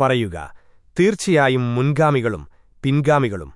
പറയുക തീർച്ചയായും മുൻഗാമികളും പിൻഗാമികളും.